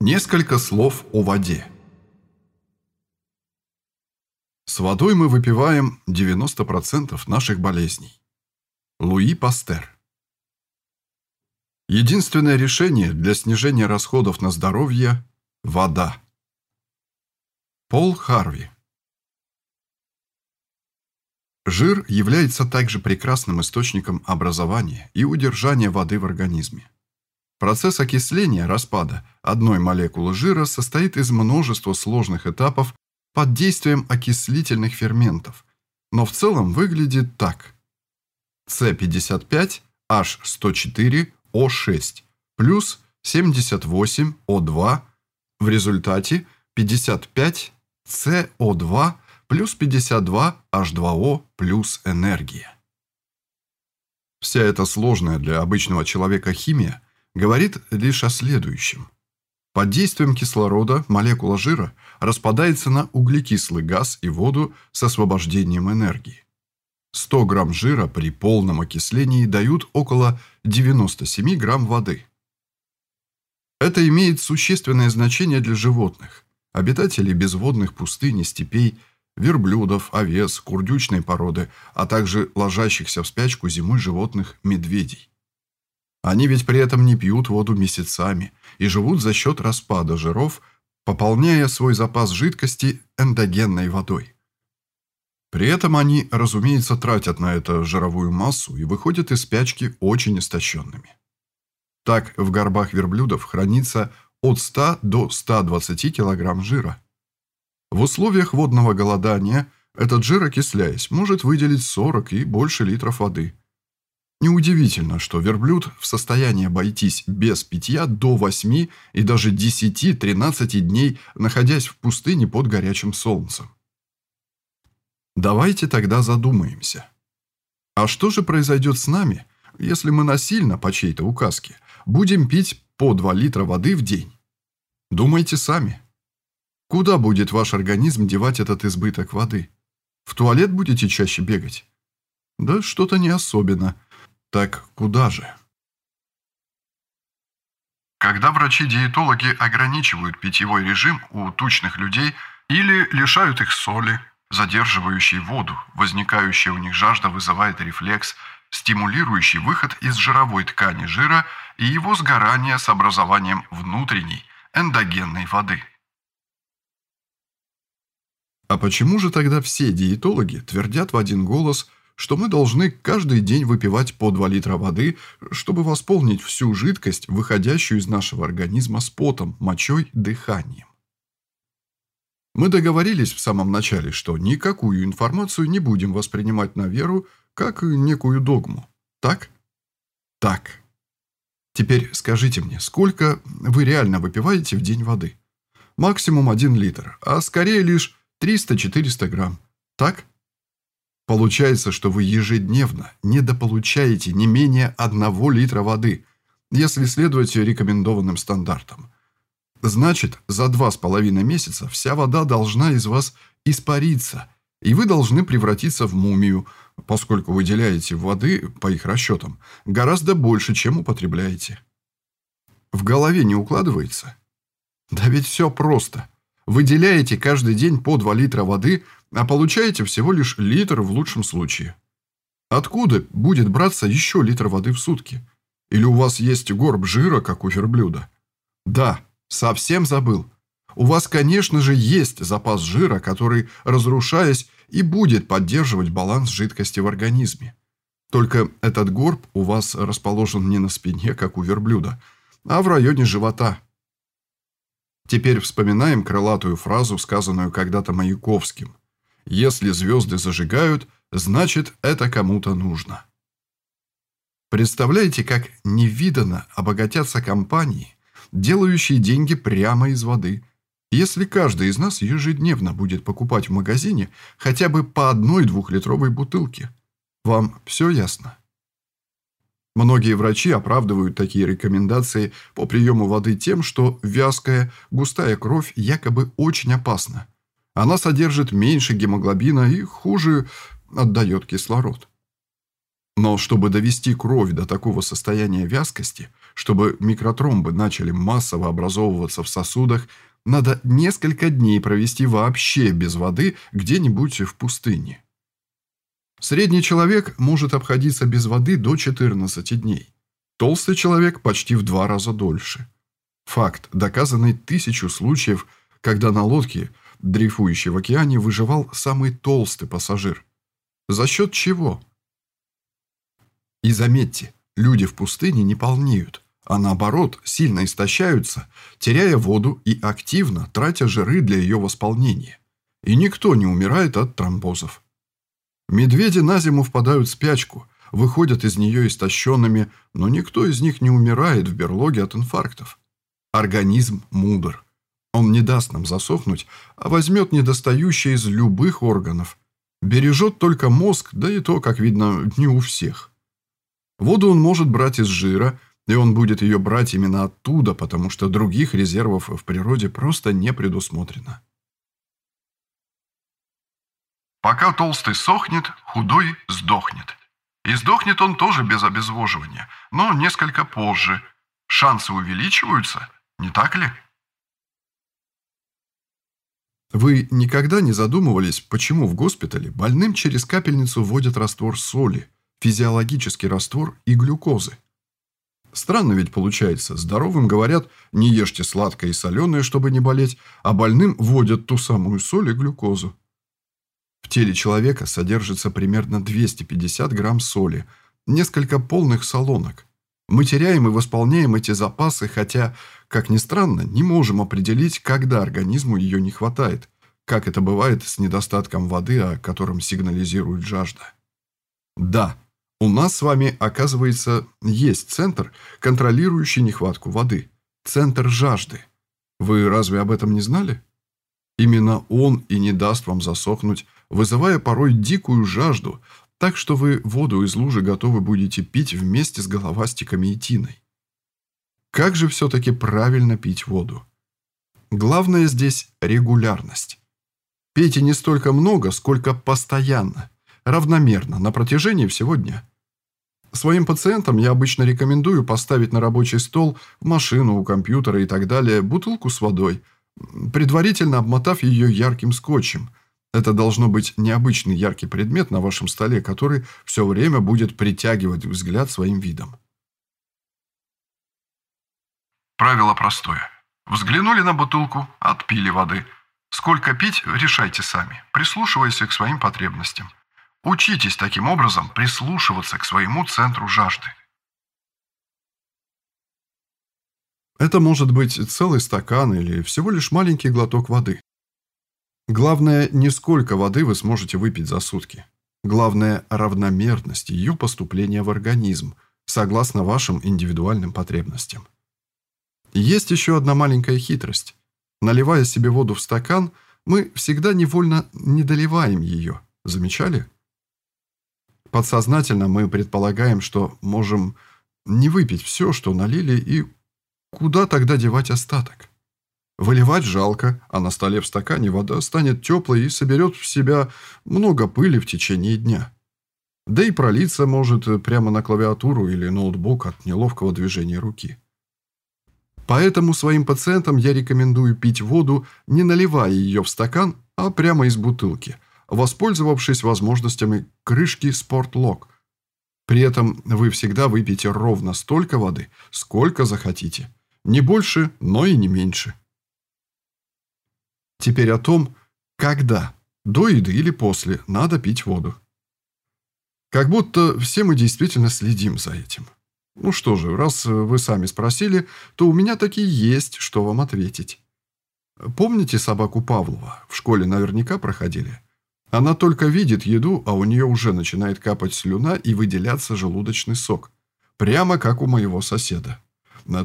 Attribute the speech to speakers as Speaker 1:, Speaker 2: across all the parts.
Speaker 1: Несколько слов о воде. С водой мы выпиваем 90% наших болезней. Луи Пастер. Единственное решение для снижения расходов на здоровье – вода. Пол Харви. Жир является также прекрасным источником образования и удержания воды в организме. Процесс окисления распада одной молекулы жира состоит из множества сложных этапов под действием окислительных ферментов, но в целом выглядит так. С55H104O6 плюс 78O2 в результате 55CO2 плюс 52H2O плюс энергия. Вся эта сложная для обычного человека химия говорит лишь о следующем. Под действием кислорода молекула жира распадается на углекислый газ и воду с освобождением энергии. 100 грамм жира при полном окислении дают около 97 грамм воды. Это имеет существенное значение для животных, обитателей безводных пустынь и степей, верблюдов, овец, курдючной породы, а также ложащихся в спячку зимой животных медведей. Они ведь при этом не пьют воду месяцами и живут за счет распада жиров, пополняя свой запас жидкости эндогенной водой. При этом они, разумеется, тратят на это жировую массу и выходят из спячки очень истощенными. Так, в горбах верблюдов хранится от 100 до 120 кг жира. В условиях водного голодания этот жир, окисляясь, может выделить 40 и больше литров воды – Неудивительно, что верблюд в состоянии обойтись без питья до 8 и даже 10-13 дней, находясь в пустыне под горячим солнцем. Давайте тогда задумаемся. А что же произойдет с нами, если мы насильно, по чьей-то указке, будем пить по 2 литра воды в день? Думайте сами. Куда будет ваш организм девать этот избыток воды? В туалет будете чаще бегать? Да что-то не особенно – так куда же? Когда врачи-диетологи ограничивают питьевой режим у тучных людей или лишают их соли, задерживающей воду, возникающая у них жажда вызывает рефлекс, стимулирующий выход из жировой ткани жира и его сгорание с образованием внутренней эндогенной воды. А почему же тогда все диетологи твердят в один голос, что мы должны каждый день выпивать по 2 литра воды, чтобы восполнить всю жидкость, выходящую из нашего организма с потом, мочой, дыханием. Мы договорились в самом начале, что никакую информацию не будем воспринимать на веру, как некую догму. Так? Так. Теперь скажите мне, сколько вы реально выпиваете в день воды? Максимум 1 литр, а скорее лишь 300-400 грамм. Так? Получается, что вы ежедневно недополучаете не менее одного литра воды, если следовать рекомендованным стандартам. Значит, за два с половиной месяца вся вода должна из вас испариться, и вы должны превратиться в мумию, поскольку выделяете воды, по их расчетам, гораздо больше, чем употребляете. В голове не укладывается? Да ведь все просто. Выделяете каждый день по 2 литра воды – а получаете всего лишь литр в лучшем случае. Откуда будет браться еще литр воды в сутки? Или у вас есть горб жира, как у верблюда? Да, совсем забыл. У вас, конечно же, есть запас жира, который, разрушаясь, и будет поддерживать баланс жидкости в организме. Только этот горб у вас расположен не на спине, как у верблюда, а в районе живота. Теперь вспоминаем крылатую фразу, сказанную когда-то Маяковским – если звезды зажигают, значит, это кому-то нужно. Представляете, как невиданно обогатятся компании, делающие деньги прямо из воды, если каждый из нас ежедневно будет покупать в магазине хотя бы по одной двухлитровой бутылке. Вам все ясно? Многие врачи оправдывают такие рекомендации по приему воды тем, что вязкая, густая кровь якобы очень опасна – она содержит меньше гемоглобина и хуже отдает кислород. Но чтобы довести кровь до такого состояния вязкости, чтобы микротромбы начали массово образовываться в сосудах, надо несколько дней провести вообще без воды где-нибудь в пустыне. Средний человек может обходиться без воды до 14 дней. Толстый человек почти в два раза дольше. Факт, доказанный тысячу случаев, когда на лодке, дрейфующей в океане, выживал самый толстый пассажир. За счет чего? И заметьте, люди в пустыне не полнеют, а наоборот, сильно истощаются, теряя воду и активно тратя жиры для ее восполнения. И никто не умирает от тромбозов. Медведи на зиму впадают в спячку, выходят из нее истощенными, но никто из них не умирает в берлоге от инфарктов. Организм мудр. Он не даст нам засохнуть, а возьмет недостающее из любых органов. Бережет только мозг, да и то, как видно, не у всех. Воду он может брать из жира, и он будет ее брать именно оттуда, потому что других резервов в природе просто не предусмотрено.
Speaker 2: Пока толстый сохнет, худой сдохнет. И сдохнет он тоже без обезвоживания, но несколько позже. Шансы увеличиваются, не так ли?
Speaker 1: Вы никогда не задумывались, почему в госпитале больным через капельницу вводят раствор соли, физиологический раствор и глюкозы? Странно ведь получается. Здоровым говорят, не ешьте сладкое и соленое, чтобы не болеть, а больным вводят ту самую соль и глюкозу. В теле человека содержится примерно 250 грамм соли, несколько полных солонок. Мы теряем и восполняем эти запасы, хотя, как ни странно, не можем определить, когда организму ее не хватает, как это бывает с недостатком воды, о котором сигнализирует жажда. Да, у нас с вами, оказывается, есть центр, контролирующий нехватку воды. Центр жажды. Вы разве об этом не знали? Именно он и не даст вам засохнуть, вызывая порой дикую жажду, так что вы воду из лужи готовы будете пить вместе с головастиками и тиной. Как же все-таки правильно пить воду? Главное здесь регулярность. Пейте не столько много, сколько постоянно, равномерно, на протяжении всего дня. Своим пациентам я обычно рекомендую поставить на рабочий стол, в машину, у компьютера и так далее бутылку с водой – предварительно обмотав ее ярким скотчем. Это должно быть необычный яркий предмет на вашем столе, который все время будет притягивать взгляд своим видом.
Speaker 2: Правило простое. Взглянули на бутылку, отпили воды. Сколько пить, решайте сами, прислушиваясь к своим потребностям. Учитесь таким образом прислушиваться к своему центру жажды.
Speaker 1: Это может быть целый стакан или всего лишь маленький глоток воды. Главное, не сколько воды вы сможете выпить за сутки. Главное – равномерность ее поступления в организм, согласно вашим индивидуальным потребностям. Есть еще одна маленькая хитрость. Наливая себе воду в стакан, мы всегда невольно не доливаем ее. Замечали? Подсознательно мы предполагаем, что можем не выпить все, что налили, и Куда тогда девать остаток? Выливать жалко, а на столе в стакане вода станет теплой и соберет в себя много пыли в течение дня. Да и пролиться может прямо на клавиатуру или ноутбук от неловкого движения руки. Поэтому своим пациентам я рекомендую пить воду, не наливая ее в стакан, а прямо из бутылки, воспользовавшись возможностями крышки SportLock. При этом вы всегда выпьете ровно столько воды, сколько захотите. Не больше, но и не меньше. Теперь о том, когда, до еды или после, надо пить воду. Как будто все мы действительно следим за этим. Ну что же, раз вы сами спросили, то у меня таки есть, что вам ответить. Помните собаку Павлова? В школе наверняка проходили. Она только видит еду, а у нее уже начинает капать слюна и выделяться желудочный сок. Прямо как у моего соседа.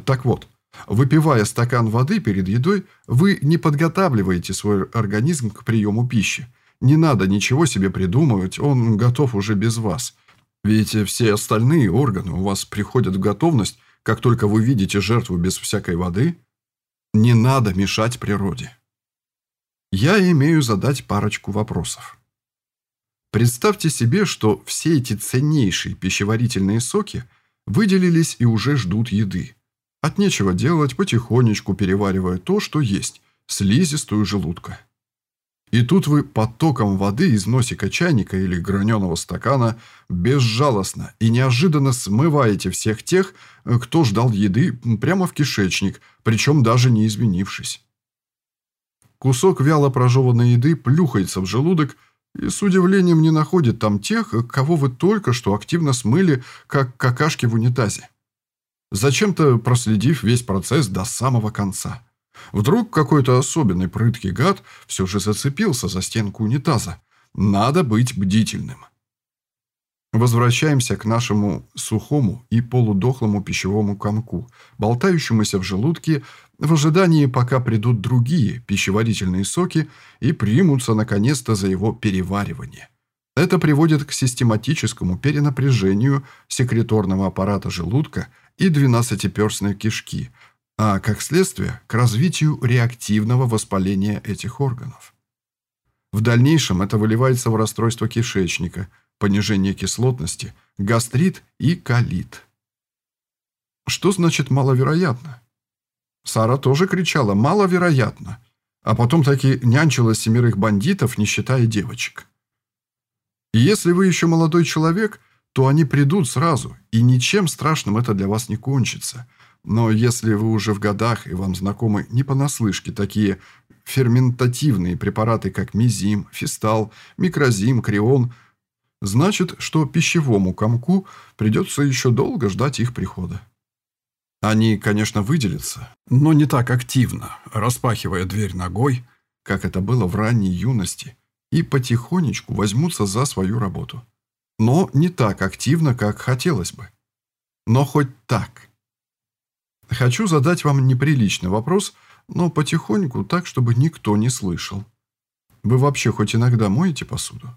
Speaker 1: Так вот, Выпивая стакан воды перед едой, вы не подготавливаете свой организм к приему пищи. Не надо ничего себе придумывать, он готов уже без вас. Ведь все остальные органы у вас приходят в готовность, как только вы видите жертву без всякой воды. Не надо мешать природе. Я имею задать парочку вопросов. Представьте себе, что все эти ценнейшие пищеварительные соки выделились и уже ждут еды. От нечего делать, потихонечку переваривая то, что есть, слизистую желудка. И тут вы потоком воды из носика чайника или граненого стакана безжалостно и неожиданно смываете всех тех, кто ждал еды прямо в кишечник, причем даже не извинившись. Кусок вяло прожеванной еды плюхается в желудок и с удивлением не находит там тех, кого вы только что активно смыли, как какашки в унитазе. Зачем-то проследив весь процесс до самого конца. Вдруг какой-то особенный прыткий гад все же зацепился за стенку унитаза. Надо быть бдительным. Возвращаемся к нашему сухому и полудохлому пищевому комку, болтающемуся в желудке в ожидании, пока придут другие пищеварительные соки и примутся наконец-то за его переваривание. Это приводит к систематическому перенапряжению секреторного аппарата желудка и двенадцатиперстной кишки – а, как следствие, к развитию реактивного воспаления этих органов. В дальнейшем это выливается в расстройство кишечника, понижение кислотности, гастрит и колит. Что значит «маловероятно»? Сара тоже кричала «маловероятно», а потом таки нянчила семерых бандитов, не считая девочек. И если вы еще молодой человек, то они придут сразу, и ничем страшным это для вас не кончится – но если вы уже в годах и вам знакомы не понаслышке такие ферментативные препараты, как мизим, фистал, микрозим, крион, значит, что пищевому комку придется еще долго ждать их прихода. Они, конечно, выделятся, но не так активно, распахивая дверь ногой, как это было в ранней юности, и потихонечку возьмутся за свою работу. Но не так активно, как хотелось бы. Но хоть так – Хочу задать вам неприличный вопрос, но потихоньку, так, чтобы никто не слышал. Вы вообще хоть иногда моете посуду?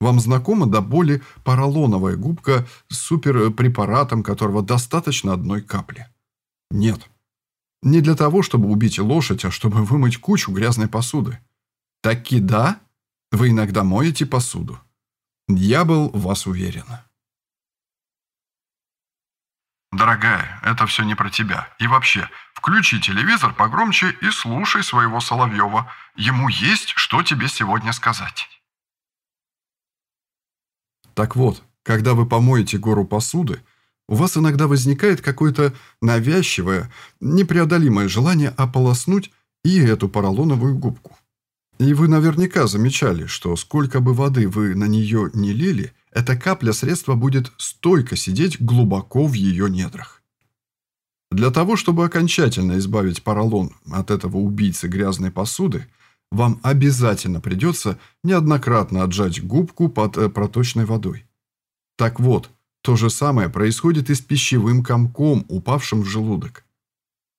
Speaker 1: Вам знакома до боли поролоновая губка с суперпрепаратом, которого достаточно одной капли? Нет. Не для того, чтобы убить лошадь, а чтобы вымыть кучу грязной посуды. Таки да, вы иногда моете посуду. Я был в вас уверен.
Speaker 2: «Дорогая, это все не про тебя. И вообще, включи телевизор погромче и слушай своего Соловьева. Ему есть, что тебе сегодня сказать».
Speaker 1: Так вот, когда вы помоете гору посуды, у вас иногда возникает какое-то навязчивое, непреодолимое желание ополоснуть и эту поролоновую губку. И вы наверняка замечали, что сколько бы воды вы на нее не лили, эта капля средства будет стойко сидеть глубоко в ее недрах. Для того, чтобы окончательно избавить поролон от этого убийцы грязной посуды, вам обязательно придется неоднократно отжать губку под э, проточной водой. Так вот, то же самое происходит и с пищевым комком, упавшим в желудок.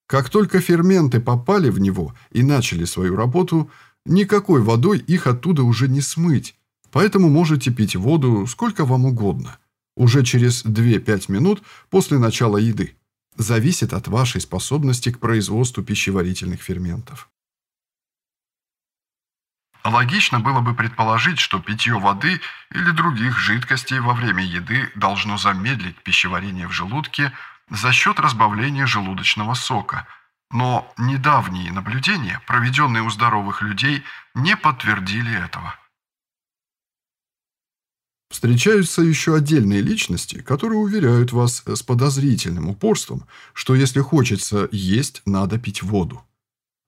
Speaker 1: Как только ферменты попали в него и начали свою работу, никакой водой их оттуда уже не смыть, Поэтому можете пить воду сколько вам угодно. Уже через 2-5 минут после начала еды. Зависит от вашей способности к производству пищеварительных ферментов.
Speaker 2: Логично было бы предположить, что питье воды или других жидкостей во время еды должно замедлить пищеварение в желудке за счет разбавления желудочного сока, но недавние наблюдения, проведенные у здоровых людей, не подтвердили этого.
Speaker 1: Встречаются еще отдельные личности, которые уверяют вас с подозрительным упорством, что если хочется есть, надо пить воду.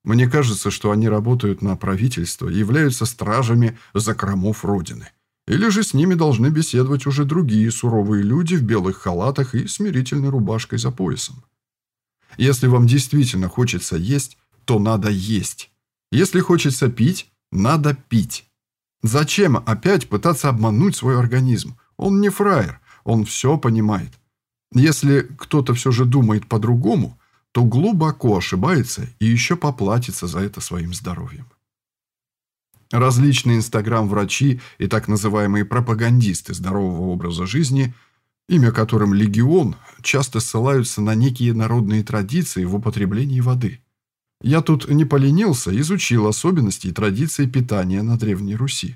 Speaker 1: Мне кажется, что они работают на правительство и являются стражами закромов Родины. Или же с ними должны беседовать уже другие суровые люди в белых халатах и смирительной рубашкой за поясом. Если вам действительно хочется есть, то надо есть. Если хочется пить, надо пить. Зачем опять пытаться обмануть свой организм? Он не фраер, он все понимает. Если кто-то все же думает по-другому, то глубоко ошибается и еще поплатится за это своим здоровьем. Различные инстаграм-врачи и так называемые пропагандисты здорового образа жизни, имя которым «Легион», часто ссылаются на некие народные традиции в употреблении воды – я тут не поленился, изучил особенности и традиции питания на Древней Руси.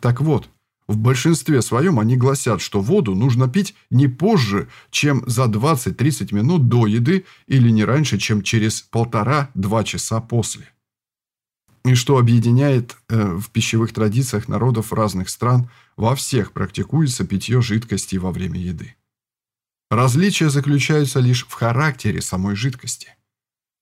Speaker 1: Так вот, В большинстве своем они гласят, что воду нужно пить не позже, чем за 20-30 минут до еды или не раньше, чем через полтора-два часа после. И что объединяет э, в пищевых традициях народов разных стран, во всех практикуется питье жидкости во время еды. Различия заключаются лишь в характере самой жидкости.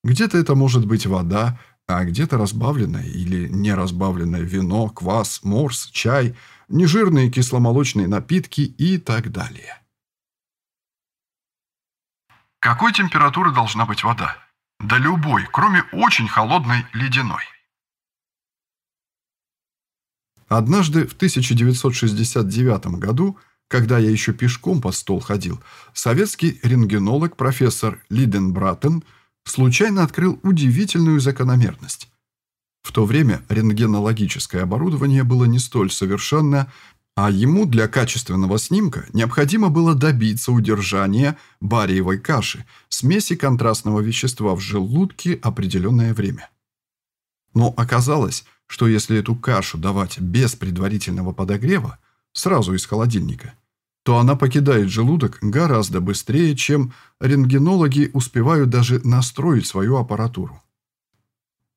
Speaker 1: Где-то это может быть вода, а где-то разбавленное или неразбавленное вино, квас, морс, чай, нежирные кисломолочные напитки и так далее.
Speaker 2: Какой температуры должна быть вода? Да любой, кроме очень холодной ледяной.
Speaker 1: Однажды в 1969 году, когда я еще пешком под стол ходил, советский рентгенолог профессор Лиденбратен – случайно открыл удивительную закономерность. В то время рентгенологическое оборудование было не столь совершенно, а ему для качественного снимка необходимо было добиться удержания бариевой каши, смеси контрастного вещества в желудке определенное время. Но оказалось, что если эту кашу давать без предварительного подогрева, сразу из холодильника – то она покидает желудок гораздо быстрее, чем рентгенологи успевают даже настроить свою аппаратуру.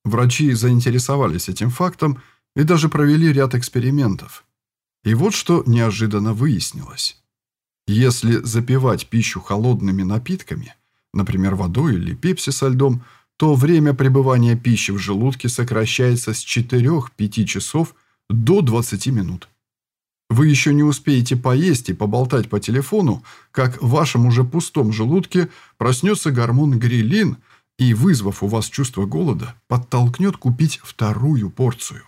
Speaker 1: Врачи заинтересовались этим фактом и даже провели ряд экспериментов. И вот что неожиданно выяснилось. Если запивать пищу холодными напитками, например, водой или пепси со льдом, то время пребывания пищи в желудке сокращается с 4-5 часов до 20 минут. Вы еще не успеете поесть и поболтать по телефону, как в вашем уже пустом желудке проснется гормон грилин и, вызвав у вас чувство голода, подтолкнет купить вторую порцию.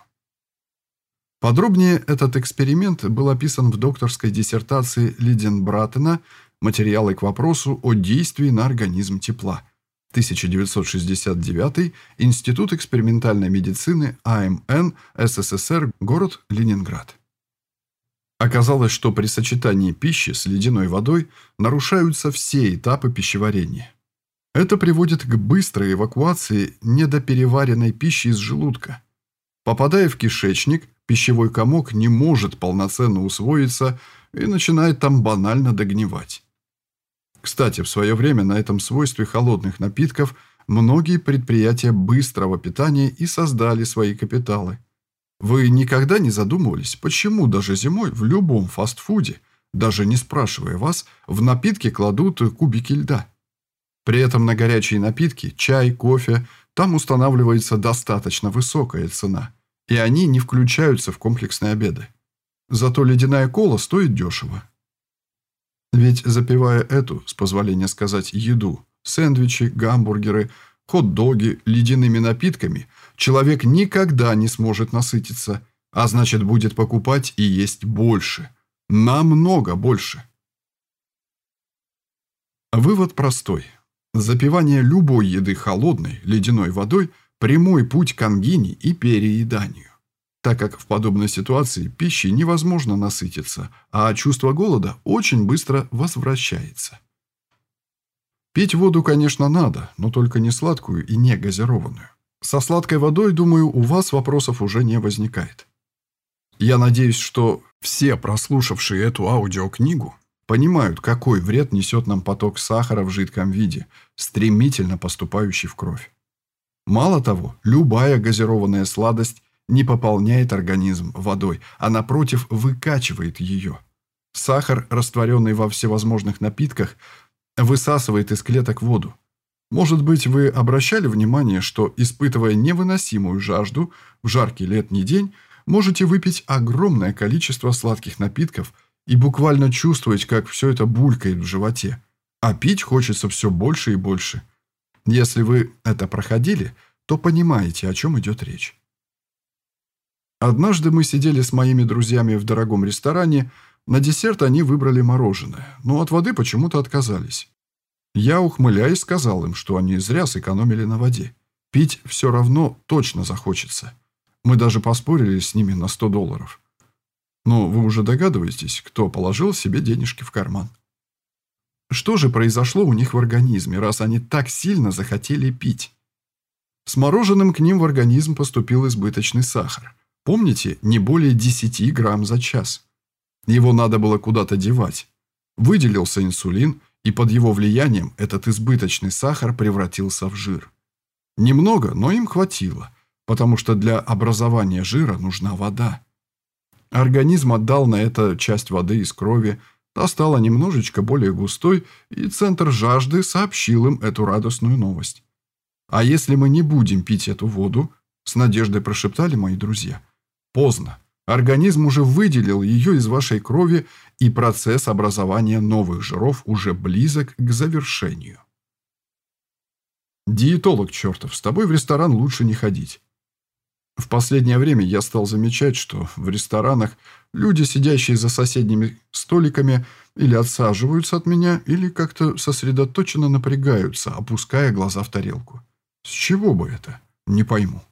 Speaker 1: Подробнее этот эксперимент был описан в докторской диссертации Лиденбратена «Материалы к вопросу о действии на организм тепла». 1969 Институт экспериментальной медицины АМН СССР, город Ленинград. Оказалось, что при сочетании пищи с ледяной водой нарушаются все этапы пищеварения. Это приводит к быстрой эвакуации недопереваренной пищи из желудка. Попадая в кишечник, пищевой комок не может полноценно усвоиться и начинает там банально догнивать. Кстати, в свое время на этом свойстве холодных напитков многие предприятия быстрого питания и создали свои капиталы – вы никогда не задумывались, почему даже зимой в любом фастфуде, даже не спрашивая вас, в напитки кладут кубики льда? При этом на горячие напитки, чай, кофе, там устанавливается достаточно высокая цена, и они не включаются в комплексные обеды. Зато ледяная кола стоит дешево. Ведь запивая эту, с позволения сказать, еду, сэндвичи, гамбургеры, хот-доги ледяными напитками – человек никогда не сможет насытиться, а значит будет покупать и есть больше. Намного больше. Вывод простой. Запивание любой еды холодной, ледяной водой – прямой путь к ангине и перееданию. Так как в подобной ситуации пищей невозможно насытиться, а чувство голода очень быстро возвращается. Пить воду, конечно, надо, но только не сладкую и не газированную. Со сладкой водой, думаю, у вас вопросов уже не возникает. Я надеюсь, что все, прослушавшие эту аудиокнигу, понимают, какой вред несет нам поток сахара в жидком виде, стремительно поступающий в кровь. Мало того, любая газированная сладость не пополняет организм водой, а напротив выкачивает ее. Сахар, растворенный во всевозможных напитках, высасывает из клеток воду, может быть, вы обращали внимание, что, испытывая невыносимую жажду в жаркий летний день, можете выпить огромное количество сладких напитков и буквально чувствовать, как все это булькает в животе. А пить хочется все больше и больше. Если вы это проходили, то понимаете, о чем идет речь. Однажды мы сидели с моими друзьями в дорогом ресторане, на десерт они выбрали мороженое, но от воды почему-то отказались. Я, ухмыляясь, сказал им, что они зря сэкономили на воде. Пить все равно точно захочется. Мы даже поспорили с ними на 100 долларов. Но вы уже догадываетесь, кто положил себе денежки в карман. Что же произошло у них в организме, раз они так сильно захотели пить? С мороженым к ним в организм поступил избыточный сахар. Помните, не более 10 грамм за час. Его надо было куда-то девать. Выделился инсулин, и под его влиянием этот избыточный сахар превратился в жир. Немного, но им хватило, потому что для образования жира нужна вода. Организм отдал на это часть воды из крови, та стала немножечко более густой, и центр жажды сообщил им эту радостную новость. «А если мы не будем пить эту воду?» – с надеждой прошептали мои друзья. «Поздно. Организм уже выделил ее из вашей крови, и процесс образования новых жиров уже близок к завершению». «Диетолог чертов, с тобой в ресторан лучше не ходить. В последнее время я стал замечать, что в ресторанах люди, сидящие за соседними столиками, или отсаживаются от меня, или как-то сосредоточенно напрягаются, опуская глаза в тарелку. С чего бы это? Не пойму.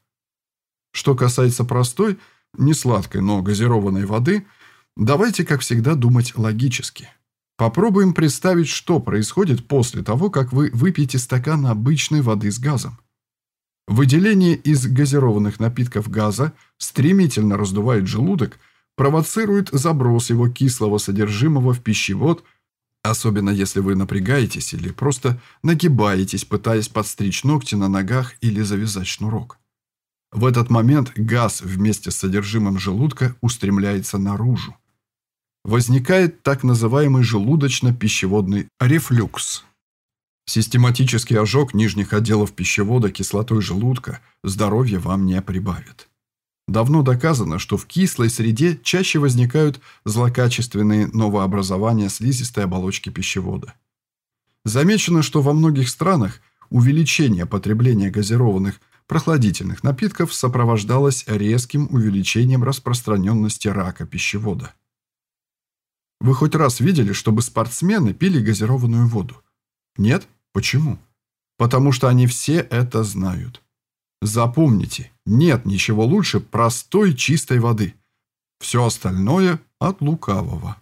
Speaker 1: Что касается простой, не сладкой, но газированной воды, давайте, как всегда, думать логически. Попробуем представить, что происходит после того, как вы выпьете стакан обычной воды с газом. Выделение из газированных напитков газа стремительно раздувает желудок, провоцирует заброс его кислого содержимого в пищевод, особенно если вы напрягаетесь или просто нагибаетесь, пытаясь подстричь ногти на ногах или завязать шнурок. В этот момент газ вместе с содержимым желудка устремляется наружу. Возникает так называемый желудочно-пищеводный рефлюкс. Систематический ожог нижних отделов пищевода кислотой желудка здоровья вам не прибавит. Давно доказано, что в кислой среде чаще возникают злокачественные новообразования слизистой оболочки пищевода. Замечено, что во многих странах увеличение потребления газированных прохладительных напитков сопровождалось резким увеличением распространенности рака пищевода. Вы хоть раз видели, чтобы спортсмены пили газированную воду? Нет? Почему? Потому что они все это знают. Запомните, нет ничего лучше простой чистой воды. Все остальное от лукавого.